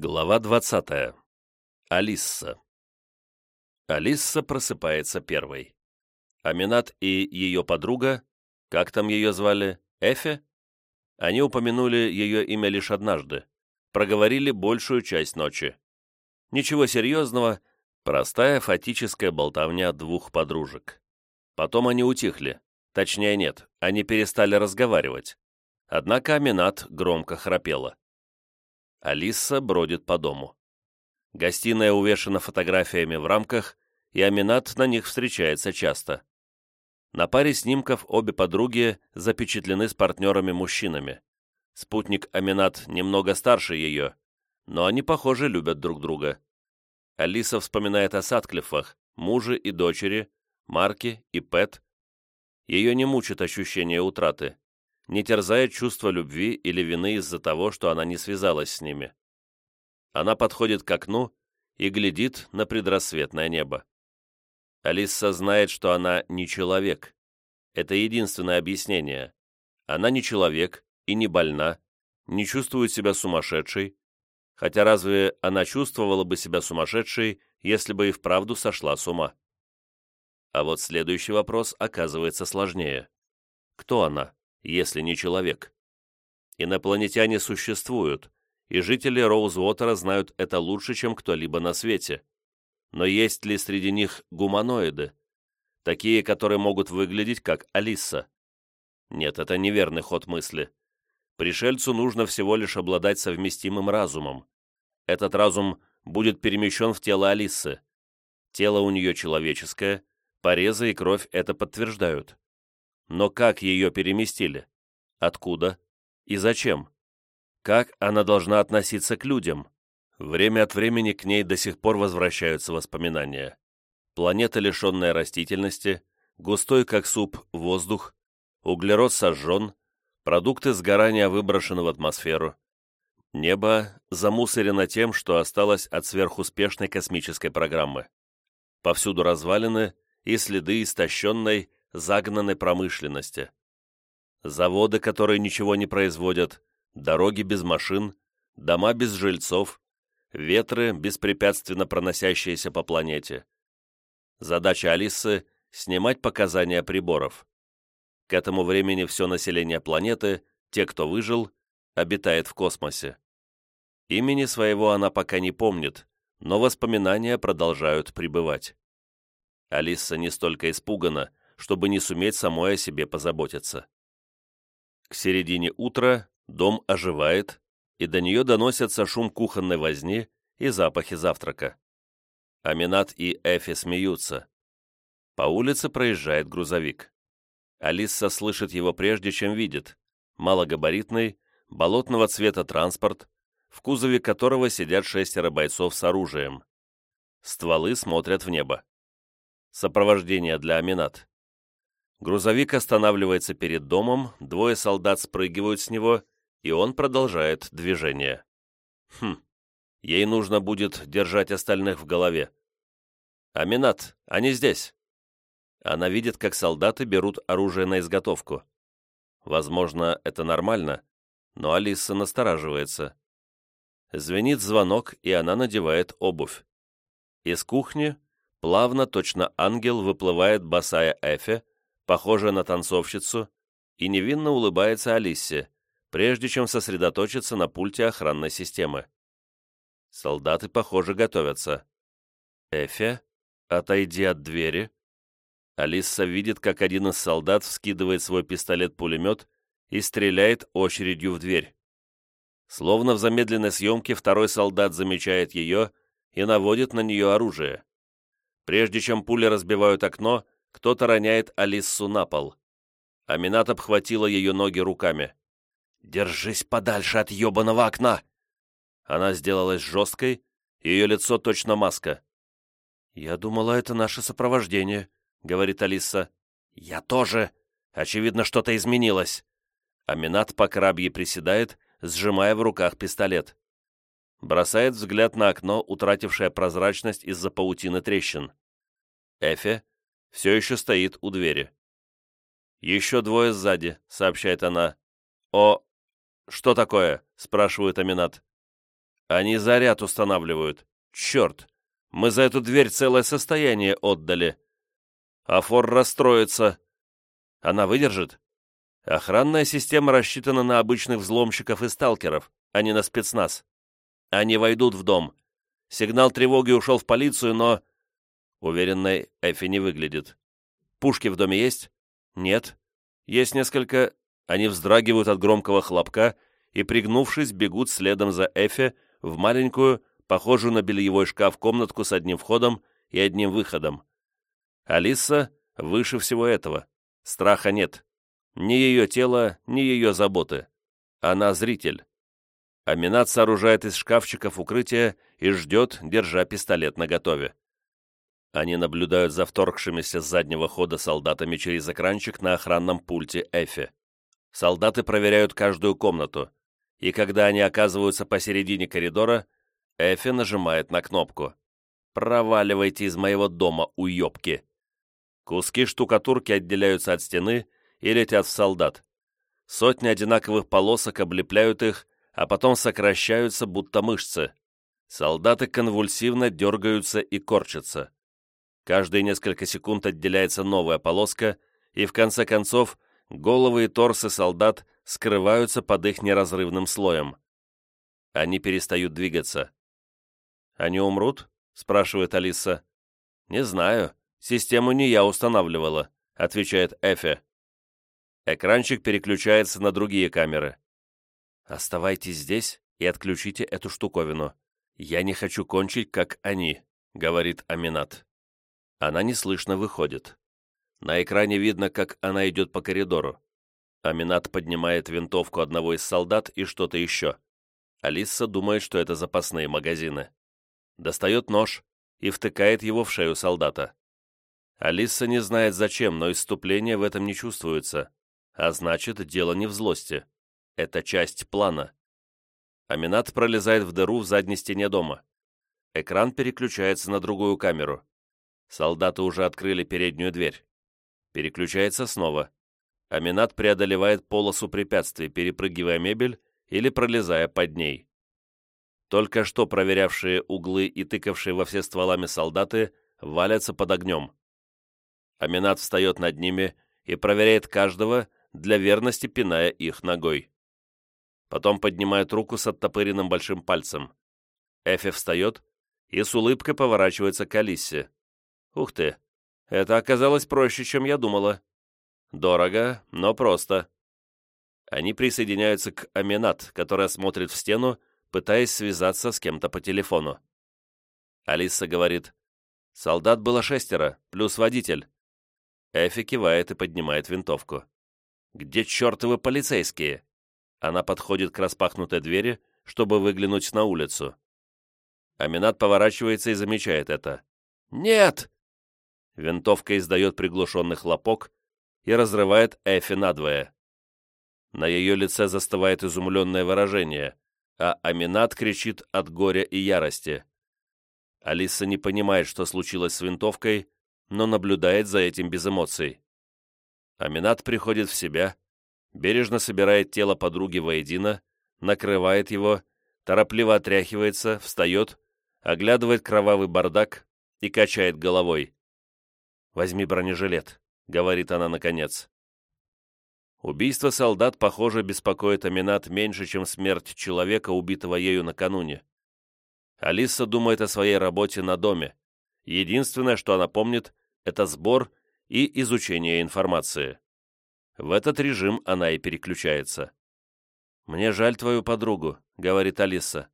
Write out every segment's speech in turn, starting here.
Глава 20. Алисса. Алисса просыпается первой. Аминат и ее подруга, как там ее звали, Эфе? Они упомянули ее имя лишь однажды, проговорили большую часть ночи. Ничего серьезного, простая фатическая болтовня двух подружек. Потом они утихли, точнее нет, они перестали разговаривать. Однако Аминат громко храпела. Алиса бродит по дому. Гостиная увешана фотографиями в рамках, и Аминат на них встречается часто. На паре снимков обе подруги запечатлены с партнерами-мужчинами. Спутник Аминат немного старше ее, но они, похоже, любят друг друга. Алиса вспоминает о Сатклифах, муже и дочери, Марке и Пэт. Ее не мучит ощущение утраты не терзает чувство любви или вины из-за того, что она не связалась с ними. Она подходит к окну и глядит на предрассветное небо. Алиса знает, что она не человек. Это единственное объяснение. Она не человек и не больна, не чувствует себя сумасшедшей, хотя разве она чувствовала бы себя сумасшедшей, если бы и вправду сошла с ума? А вот следующий вопрос оказывается сложнее. Кто она? Если не человек. Инопланетяне существуют, и жители Роузвотера знают это лучше, чем кто-либо на свете. Но есть ли среди них гуманоиды? Такие, которые могут выглядеть как Алиса? Нет, это неверный ход мысли. Пришельцу нужно всего лишь обладать совместимым разумом. Этот разум будет перемещен в тело Алисы. Тело у нее человеческое, порезы и кровь это подтверждают. Но как ее переместили? Откуда? И зачем? Как она должна относиться к людям? Время от времени к ней до сих пор возвращаются воспоминания. Планета, лишенная растительности, густой как суп воздух, углерод сожжен, продукты сгорания выброшены в атмосферу. Небо замусорено тем, что осталось от сверхуспешной космической программы. Повсюду развалины и следы истощенной, загнанной промышленности. Заводы, которые ничего не производят, дороги без машин, дома без жильцов, ветры, беспрепятственно проносящиеся по планете. Задача Алисы — снимать показания приборов. К этому времени все население планеты, те, кто выжил, обитает в космосе. Имени своего она пока не помнит, но воспоминания продолжают пребывать. Алиса не столько испугана, чтобы не суметь самой о себе позаботиться. К середине утра дом оживает, и до нее доносятся шум кухонной возни и запахи завтрака. Аминат и Эфи смеются. По улице проезжает грузовик. Алиса слышит его прежде, чем видит. Малогабаритный, болотного цвета транспорт, в кузове которого сидят шестеро бойцов с оружием. Стволы смотрят в небо. Сопровождение для Аминат. Грузовик останавливается перед домом, двое солдат спрыгивают с него, и он продолжает движение. Хм, ей нужно будет держать остальных в голове. «Аминат, они здесь!» Она видит, как солдаты берут оружие на изготовку. Возможно, это нормально, но Алиса настораживается. Звенит звонок, и она надевает обувь. Из кухни плавно, точно ангел, выплывает босая Эфе, похожая на танцовщицу, и невинно улыбается Алисе, прежде чем сосредоточиться на пульте охранной системы. Солдаты, похоже, готовятся. «Эфе, отойди от двери». Алиса видит, как один из солдат вскидывает свой пистолет-пулемет и стреляет очередью в дверь. Словно в замедленной съемке второй солдат замечает ее и наводит на нее оружие. Прежде чем пули разбивают окно, кто-то роняет Алиссу на пол. Аминат обхватила ее ноги руками. «Держись подальше от ебаного окна!» Она сделалась жесткой, ее лицо точно маска. «Я думала, это наше сопровождение», — говорит Алиса. «Я тоже. Очевидно, что-то изменилось». Аминат по крабье приседает, сжимая в руках пистолет. Бросает взгляд на окно, утратившее прозрачность из-за паутины трещин. Эфе все еще стоит у двери. «Еще двое сзади», — сообщает она. «О, что такое?» — спрашивает Аминат. Они заряд устанавливают. Черт! Мы за эту дверь целое состояние отдали. А Фор расстроится. Она выдержит? Охранная система рассчитана на обычных взломщиков и сталкеров, а не на спецназ. Они войдут в дом. Сигнал тревоги ушел в полицию, но... Уверенной Эфи не выглядит. Пушки в доме есть? Нет. Есть несколько... Они вздрагивают от громкого хлопка и, пригнувшись, бегут следом за Эфи в маленькую, похожую на бельевой шкаф комнатку с одним входом и одним выходом. Алиса выше всего этого. Страха нет. Ни ее тело, ни ее заботы. Она зритель. Аминат сооружает из шкафчиков укрытие и ждет, держа пистолет наготове. Они наблюдают за вторгшимися с заднего хода солдатами через экранчик на охранном пульте Эфи. Солдаты проверяют каждую комнату, и когда они оказываются посередине коридора, Эфи нажимает на кнопку. «Проваливайте из моего дома, уёбки!» Куски штукатурки отделяются от стены и летят в солдат. Сотни одинаковых полосок облепляют их, а потом сокращаются, будто мышцы. Солдаты конвульсивно дергаются и корчатся. Каждые несколько секунд отделяется новая полоска, и в конце концов головы и торсы солдат скрываются под их неразрывным слоем. Они перестают двигаться. «Они умрут?» — спрашивает Алиса. «Не знаю. Систему не я устанавливала», — отвечает Эфе. Экранчик переключается на другие камеры. «Оставайтесь здесь и отключите эту штуковину. Я не хочу кончить, как они», — говорит Аминат. Она неслышно выходит. На экране видно, как она идет по коридору. Аминат поднимает винтовку одного из солдат и что-то еще. Алиса думает, что это запасные магазины. Достает нож и втыкает его в шею солдата. Алиса не знает зачем, но исступление в этом не чувствуется. А значит, дело не в злости. Это часть плана. Аминат пролезает в дыру в задней стене дома. Экран переключается на другую камеру. Солдаты уже открыли переднюю дверь. Переключается снова. Аминат преодолевает полосу препятствий, перепрыгивая мебель или пролезая под ней. Только что проверявшие углы и тыкавшие во все стволами солдаты валятся под огнем. Аминат встает над ними и проверяет каждого, для верности пиная их ногой. Потом поднимает руку с оттопыренным большим пальцем. Эфи встает и с улыбкой поворачивается к Алисе. Ух ты, это оказалось проще, чем я думала. Дорого, но просто. Они присоединяются к Аминат, которая смотрит в стену, пытаясь связаться с кем-то по телефону. Алиса говорит, «Солдат было шестеро, плюс водитель». Эфи кивает и поднимает винтовку. «Где чертовы полицейские?» Она подходит к распахнутой двери, чтобы выглянуть на улицу. Аминат поворачивается и замечает это. «Нет!» Винтовка издает приглушенный хлопок и разрывает Эфи надвое. На ее лице застывает изумленное выражение, а Аминат кричит от горя и ярости. Алиса не понимает, что случилось с винтовкой, но наблюдает за этим без эмоций. Аминат приходит в себя, бережно собирает тело подруги воедино, накрывает его, торопливо отряхивается, встает, оглядывает кровавый бардак и качает головой. «Возьми бронежилет», — говорит она наконец. Убийство солдат, похоже, беспокоит Аминат меньше, чем смерть человека, убитого ею накануне. Алиса думает о своей работе на доме. Единственное, что она помнит, это сбор и изучение информации. В этот режим она и переключается. «Мне жаль твою подругу», — говорит Алиса.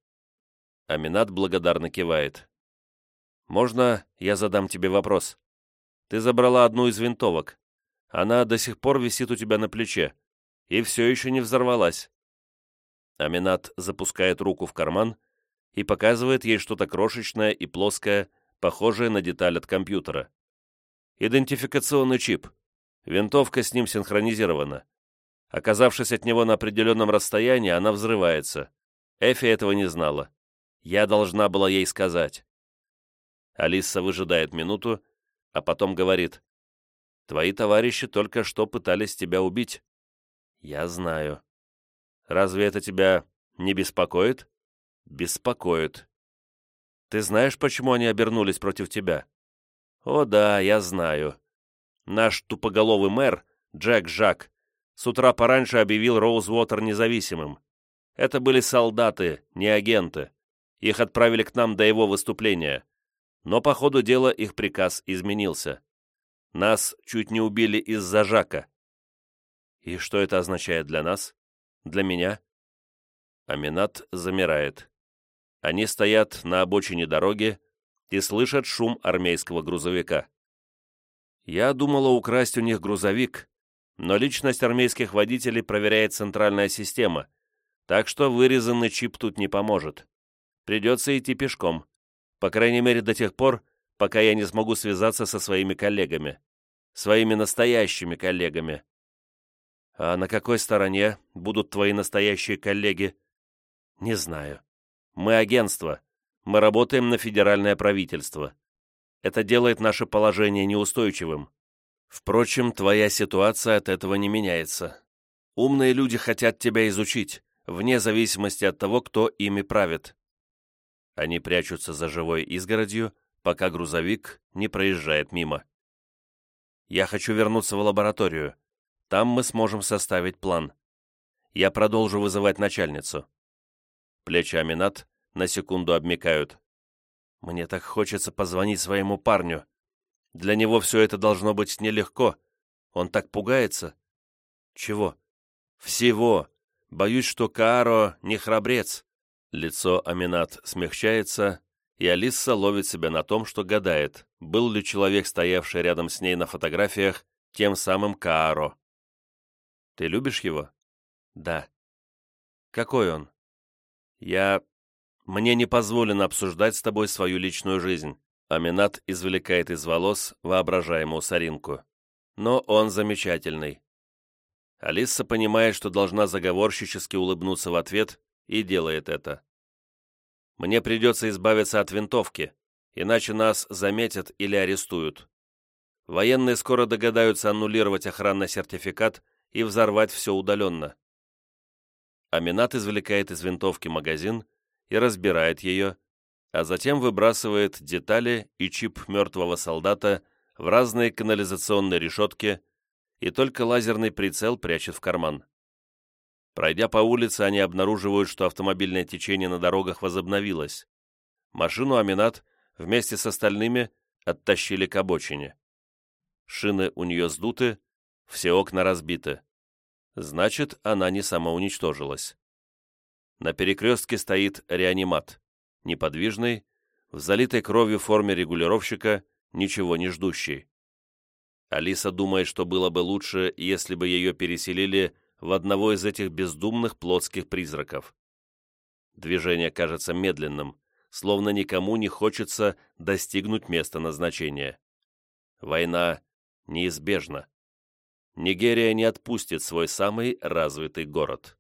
Аминат благодарно кивает. «Можно я задам тебе вопрос?» Ты забрала одну из винтовок. Она до сих пор висит у тебя на плече и все еще не взорвалась. Аминат запускает руку в карман и показывает ей что-то крошечное и плоское, похожее на деталь от компьютера. Идентификационный чип. Винтовка с ним синхронизирована. Оказавшись от него на определенном расстоянии, она взрывается. Эфи этого не знала. Я должна была ей сказать. Алиса выжидает минуту, а потом говорит, «Твои товарищи только что пытались тебя убить». «Я знаю». «Разве это тебя не беспокоит?» Беспокоит. Ты знаешь, почему они обернулись против тебя? О да, я знаю. Наш тупоголовый мэр, Джек Жак, с утра пораньше объявил Роузвотер независимым. Это были солдаты, не агенты. Их отправили к нам до его выступления. Но по ходу дела их приказ изменился. Нас чуть не убили из-за Жака. И что это означает для нас? Для меня? Аминат замирает. Они стоят на обочине дороги и слышат шум армейского грузовика. Я думала украсть у них грузовик, но личность армейских водителей проверяет центральная система, так что вырезанный чип тут не поможет. Придется идти пешком, по крайней мере до тех пор, пока я не смогу связаться со своими коллегами, своими настоящими коллегами. А на какой стороне будут твои настоящие коллеги? Не знаю. Мы агентство. Мы работаем на федеральное правительство. Это делает наше положение неустойчивым. Впрочем, твоя ситуация от этого не меняется. Умные люди хотят тебя изучить, вне зависимости от того, кто ими правит. Они прячутся за живой изгородью, пока грузовик не проезжает мимо. Я хочу вернуться в лабораторию. Там мы сможем составить план. Я продолжу вызывать начальницу. Плечи Аминат на секунду обмикают. Мне так хочется позвонить своему парню. Для него все это должно быть нелегко. Он так пугается. Чего? Всего. Боюсь, что Кааро не храбрец. Лицо Аминат смягчается, и Алиса ловит себя на том, что гадает, был ли человек, стоявший рядом с ней на фотографиях, тем самым Кааро. Ты любишь его? Да. Какой он? Я... Мне не позволено обсуждать с тобой свою личную жизнь. Аминат извлекает из волос воображаемую соринку. Но он замечательный. Алиса понимает, что должна заговорщически улыбнуться в ответ, и делает это. Мне придется избавиться от винтовки, иначе нас заметят или арестуют. Военные скоро догадаются аннулировать охранный сертификат и взорвать все удаленно. Аминат извлекает из винтовки магазин и разбирает ее, а затем выбрасывает детали и чип мертвого солдата в разные канализационные решетки и только лазерный прицел прячет в карман. Пройдя по улице, они обнаруживают, что автомобильное течение на дорогах возобновилось. Машину Аминат вместе с остальными оттащили к обочине. Шины у нее сдуты, все окна разбиты. Значит, она не самоуничтожилась. На перекрестке стоит реанимат, неподвижный, в залитой кровью форме регулировщика, ничего не ждущий. Алиса думает, что было бы лучше, если бы ее переселили в одного из этих бездумных плотских призраков. Движение кажется медленным, словно никому не хочется достигнуть места назначения. Война неизбежна. Нигерия не отпустит свой самый развитый город.